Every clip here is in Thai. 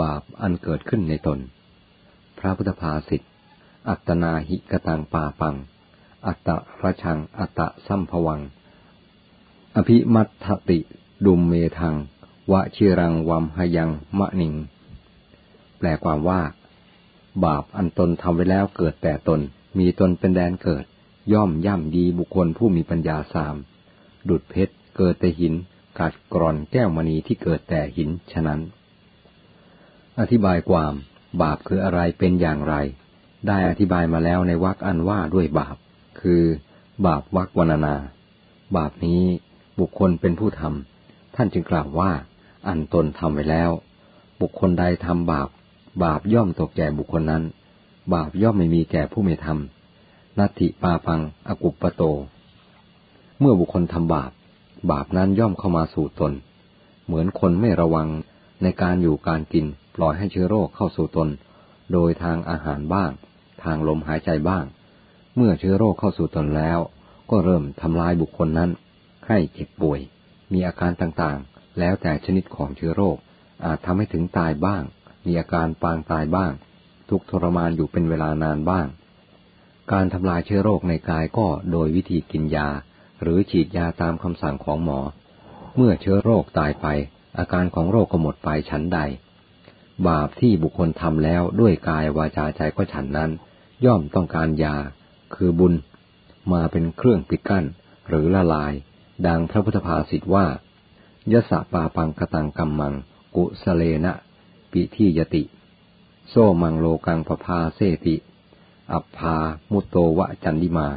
บาปอันเกิดขึ้นในตน พระพุทธภาษิทตอัตนาหิกตังปาปัง อัตตะระชัง อัตตะสัมภวัง อภิมัตติดุมเมทังวะชิรังวัมหยังมะนิง แปลความว่า บาปอันตนทำไว้แล้วเกิดแต่ตน มีตนเป็นแดนเกิด ย่อมย่ำดีบุคคลผู้มีปัญญาสาม ดุดเพชร เกิดแต่หิน กัดกร่อนแก้วมณีที่เกิดแต่หิน ฉะนั้น อธิบายความบาปคืออะไรเป็นอย่างไร ได้อธิบายมาแล้วในวรรคอันว่าด้วยบาป คือบาปวรรควรรณนา บาปนี้บุคคลเป็นผู้ทำท่านจึงกล่าวว่า อันตนทำไว้แล้ว บุคคลใดทำบาป บาปย่อมตกแก่บุคคลนั้น บาปย่อมไม่มีแก่ผู้ไม่ทำนัตถิปาปังอกุปปโต เมื่อบุคคลทำบาป บาปนั้นย่อมเข้ามาสู่ตน เหมือนคนไม่ระวังในการอยู่การกิน ปล่อยให้เชื้อโรคเข้าสู่ตน โดยทางอาหารบ้าง ทางลมหายใจบ้าง เมื่อเชื้อโรคเข้าสู่ตนแล้ว ก็เริ่มทำลายบุคคลนั้น ให้เจ็บป่วย มีอาการต่างๆ แล้วแต่ชนิดของเชื้อโรค อาจทำให้ถึงตายบ้าง มีอาการปางตายบ้าง ทุกทรมานอยู่เป็นเวลานานบ้าง การทำลายเชื้อโรคในกายก็โดยวิธีกินยา หรือฉีดยาตามคำสั่งของหมอ เมื่อเชื้อโรคตายไป อาการของโรคก็หมดไปฉันใด บาปที่บุคคลทำแล้วด้วยกายวาจาใจก็ฉันนั้น ย่อมต้องการยา คือบุญ มาเป็นเครื่องปิดกั้น หรือละลาย ดังพระพุทธภาษิตว่ายะสะปาปังกตังกัมมัง กุสเลนะ ปิที่ยติ โซมังโลกังปภาเสติ อัปพามุตโตวะจันดิมา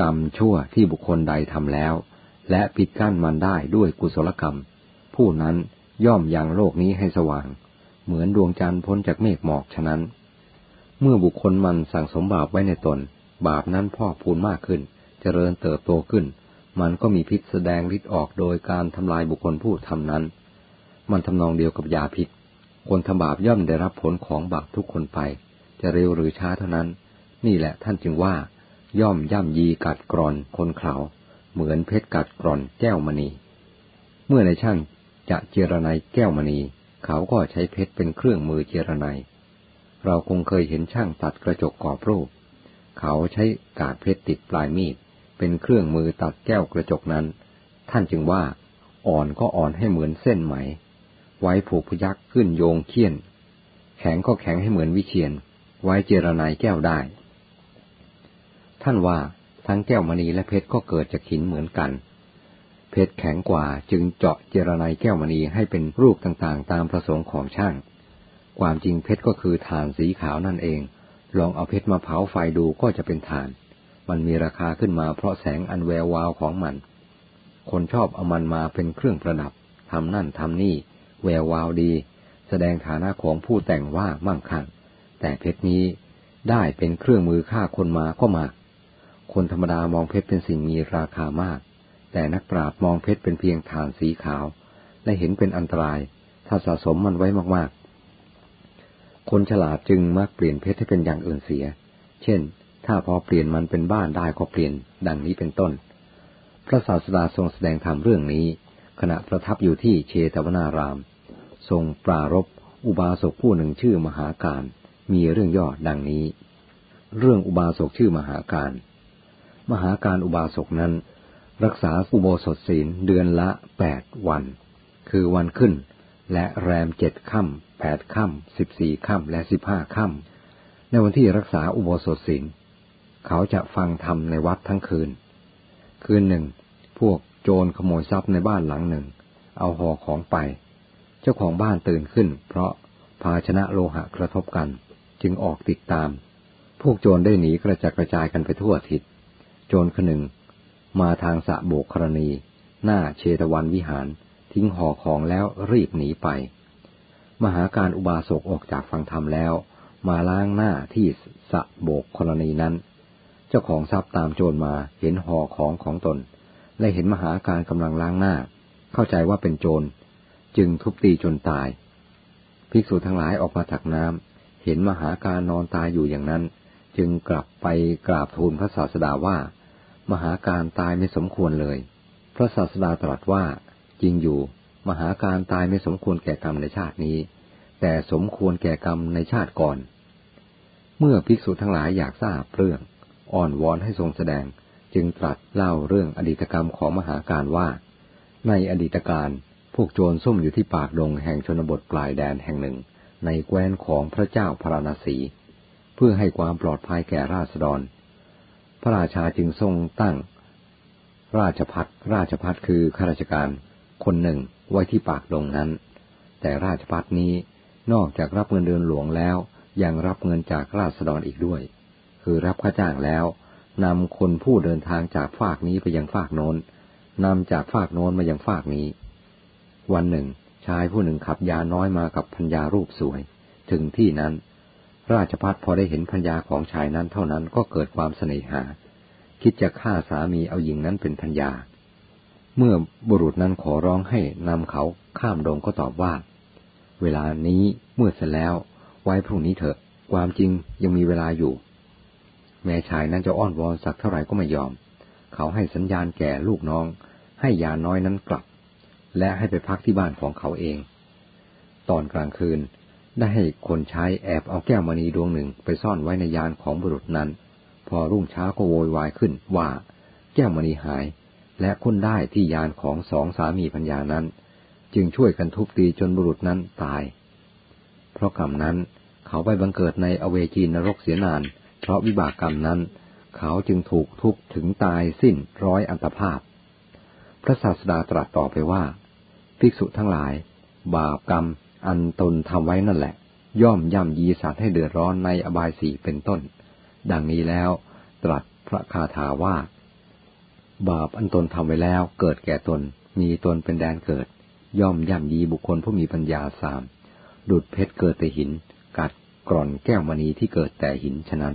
กรรมชั่วที่บุคคลใดทำแล้ว และปิดกั้นมันได้ด้วยกุศลกรรม ผู้นั้น ย่อมยังโลกนี้ให้สว่าง เหมือนดวงจันทร์พ้นจากเมฆหมอกฉะนั้น เมื่อบุคคลมันสั่งสมบาปไว้ในตน บาปนั้นพอกพูนมากขึ้น เจริญเติบโตขึ้น มันก็มีพิษแสดงฤทธิ์ออกโดยการทำลายบุคคลผู้ทำนั้น มันทำนองเดียวกับยาพิษ คนทำบาปย่อมได้รับผลของบาปทุกคนไป จะเร็วหรือช้าเท่านั้น นี่แหละท่านจึงว่า ย่อมย่ำยีกัดกร่อนคนเขาเหมือนเพชรกัดกร่อนแก้วมณี เมื่อในช่าง จะเจรไนแก้วมณี เขาก็ใช้เพชรเป็นเครื่องมือเจรไนเราคงเคยเห็นช่างตัดกระจกกรอบรูป เขาใช้กาดเพชรติดปลายมีด เป็นเครื่องมือตัดแก้วกระจกนั้น ท่านจึงว่า อ่อนก็อ่อนให้เหมือนเส้นไหม ไว้ผูกพยักขึ้นโยงเคี่ยน แข็งก็แข็งให้เหมือนวิเชียน ไว้เจรไนแก้วได้ ท่านว่าทั้งแก้วมณีและเพชรก็เกิดจากหินเหมือนกัน ชรแข็งกว่าจึงเจาะเจรไนแก้วมณีให้เป็นรูปต่างๆ ตามประสงค์ของช่าง ความจริงเพชรก็คือฐานสีขาวนั่นเอง ลองเอาเพชรมาเผาไฟดูก็จะเป็นฐาน มันมีราคาขึ้นมาเพราะแสงอันแวววาวของมัน คนชอบเอามันมาเป็นเครื่องประดับทำนั่นทำนี่ แวววาวดี แสดงฐานะของผู้แต่งว่ามั่งคั่ง แต่เพชรนี้ได้เป็นเครื่องมือฆ่าคนมาก็มาก คนธรรมดามองเพชรเป็นสิ่งมีราคามาก แต่นักปราชญ์มองเพชรเป็นเพียงฐานสีขาว และเห็นเป็นอันตราย ถ้าสะสมมันไว้มากๆ คนฉลาดจึงมักเปลี่ยนเพชรให้เป็นอย่างอื่นเสีย เช่น ถ้าพอเปลี่ยนมันเป็นบ้านได้ก็เปลี่ยน ดังนี้เป็นต้น พระศาสดาทรงแสดงธรรมเรื่องนี้ ขณะประทับอยู่ที่เชตวนาราม ทรงปรารบอุบาสกผู้หนึ่งชื่อมหาการ มีเรื่องย่อดังนี้ เรื่องอุบาสกชื่อมหาการ มหาการอุบาสกนั้น รักษาอุโบสถศีลเดือนละแปดวัน คือวันขึ้น และแรมเจ็ดค่ำแปดค่ำสิบสี่ค่ำและสิบห้าค่ำในวันที่รักษาอุโบสถศีลเขาจะฟังธรรมในวัดทั้งคืน คืนหนึ่ง พวกโจรขโมยทรัพย์ในบ้านหลังหนึ่ง เอาห่อของไป เจ้าของบ้านตื่นขึ้น เพราะภาชนะโลหะกระทบกัน จึงออกติดตาม พวกโจรได้หนีกระจัดกระจายกันไปทั่วทิศ โจรคนหนึ่ง มาทางสะโบกครณี หน้าเชตวันวิหาร ทิ้งห่อของแล้วรีบหนีไป มหาการอุบาสกออกจากฟังธรรมแล้ว มาล้างหน้าที่สะโบกครณีนั้น เจ้าของทรัพย์ตามโจรมาเห็นห่อของของตน และเห็นมหาการกำลังล้างหน้า เข้าใจว่าเป็นโจร จึงทุบตีจนตาย ภิกษุทั้งหลายออกมาถักน้ำเห็นมหาการนอนตายอยู่อย่างนั้น จึงกลับไปกราบทูลพระศาสดาว่า มหาการตายไม่สมควรเลย พระศาสดาตรัสว่า จริงอยู่ มหาการตายไม่สมควรแก่กรรมในชาตินี้ แต่สมควรแก่กรรมในชาติก่อน เมื่อภิกษุทั้งหลายอยากทราบเรื่อง อ่อนวอนให้ทรงแสดง จึงตรัสเล่าเรื่องอดีตกรรมของมหาการว่า ในอดีตการพวกโจรซุ่มอยู่ที่ปากดงแห่งชนบทปลายแดนแห่งหนึ่ง ในแคว้นของพระเจ้าพระนศีเพื่อให้ความปลอดภัยแก่ราษฎร ระราชาจึงทรงตั้ง ราชพัฒราชพัฒคือข้าราชการคนหนึ่งไว้ที่ปากดงนั้น แต่ราชพัฒนี้นอกจากรับเงินเดือนหลวงแล้ว ยังรับเงินจากราษฎรอีกด้วย คือรับค่าจ้างแล้วนำคนผู้เดินทางจากฝากนี้ไปยังฝากโน้นนำจากฝากโน้นมายังฝากนี้ วันหนึ่งชายผู้หนึ่งขับยาน้อยมากับพัญญารูปสวย ถึงที่นั้น ราชพัฒพอได้เห็นพัญญาของชายนั้นเท่านั้นก็เกิดความเสน่หา คิดจะฆ่าสามีเอาหญิงนั้นเป็นพัญญา เมื่อบุรุษนั้นขอร้องให้นำเขาข้ามดงก็ตอบว่า เวลานี้เมื่อเสร็จแล้ว ไว้พรุ่งนี้เถอะ ความจริงยังมีเวลาอยู่ แม่ชายนั้นจะอ้อนวอนสักเท่าไหร่ก็ไม่ยอม เขาให้สัญญาณแก่ลูกน้อง ให้ยาน้อยนั้นกลับ และให้ไปพักที่บ้านของเขาเอง ตอนกลางคืน ได้ให้คนใช้แอบเอาแก้วมณีดวงหนึ่งไปซ่อนไว้ในยานของบุรุษนั้น พอรุ่งเช้าก็โวยวายขึ้นว่า แก้วมณีหาย และค้นได้ที่ยานของสองสามีพัญญานั้น จึงช่วยกันทุบตีจนบุรุษนั้นตาย เพราะกรรมนั้นเขาไปบังเกิดในอเวจีนรกเสียนาน เพราะวิบากกรรมนั้น เขาจึงถูกทุบถึงตายสิ้นร้อยอันตภาพ พระศาสดาตรัสต่อไปว่า ภิกษุทั้งหลาย บาปกรรม อันตนทำไว้นั่นแหละ ย่อมย่ำยีสัตว์ให้เดือดร้อนในอบายสี่เป็นต้น ดังนี้แล้ว ตรัสพระคาถาว่า บาปอันตนทำไว้แล้วเกิดแก่ตน มีตนเป็นแดนเกิด ย่อมย่ำยีบุคคลผู้มีปัญญาสาม ดุดเพชรเกิดแต่หิน กัดกร่อนแก้วมณีที่เกิดแต่หินฉะนั้น